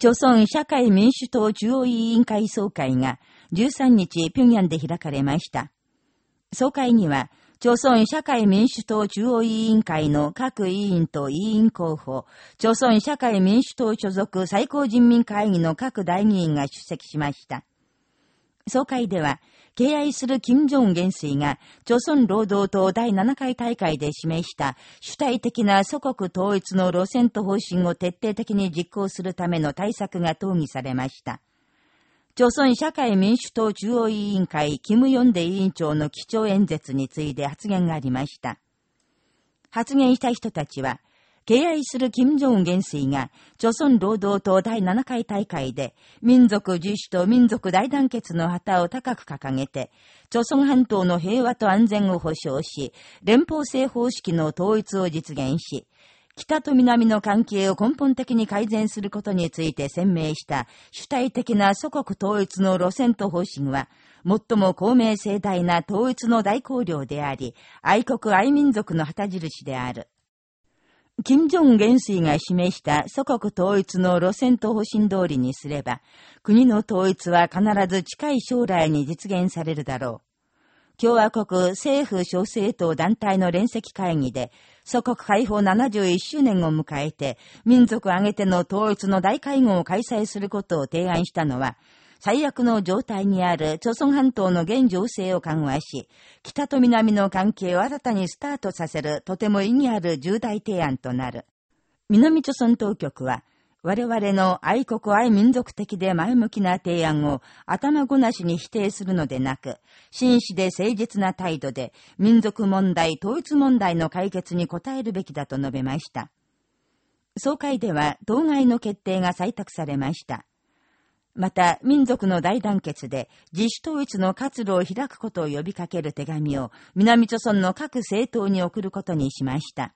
朝鮮社会民主党中央委員会総会が13日平壌で開かれました。総会には、朝鮮社会民主党中央委員会の各委員と委員候補、朝鮮社会民主党所属最高人民会議の各代議員が出席しました。総会では、敬愛する金正恩元帥が、朝鮮労働党第7回大会で示した主体的な祖国統一の路線と方針を徹底的に実行するための対策が討議されました。朝鮮社会民主党中央委員会、キム・ヨンデ委員長の基調演説について発言がありました。発言した人たちは、敬愛する金正恩元帥が、朝鮮労働党第7回大会で、民族自主と民族大団結の旗を高く掲げて、朝鮮半島の平和と安全を保障し、連邦制方式の統一を実現し、北と南の関係を根本的に改善することについて鮮明した主体的な祖国統一の路線と方針は、最も公明盛大な統一の大綱領であり、愛国愛民族の旗印である。金正恩元帥が示した祖国統一の路線と方針通りにすれば、国の統一は必ず近い将来に実現されるだろう。共和国政府小政党団体の連席会議で、祖国解放71周年を迎えて、民族挙げての統一の大会合を開催することを提案したのは、最悪の状態にある朝鮮半島の現情勢を緩和し、北と南の関係を新たにスタートさせるとても意義ある重大提案となる。南朝鮮当局は、我々の愛国愛民族的で前向きな提案を頭ごなしに否定するのでなく、真摯で誠実な態度で民族問題、統一問題の解決に応えるべきだと述べました。総会では当該の決定が採択されました。また、民族の大団結で自主統一の活路を開くことを呼びかける手紙を南朝村の各政党に送ることにしました。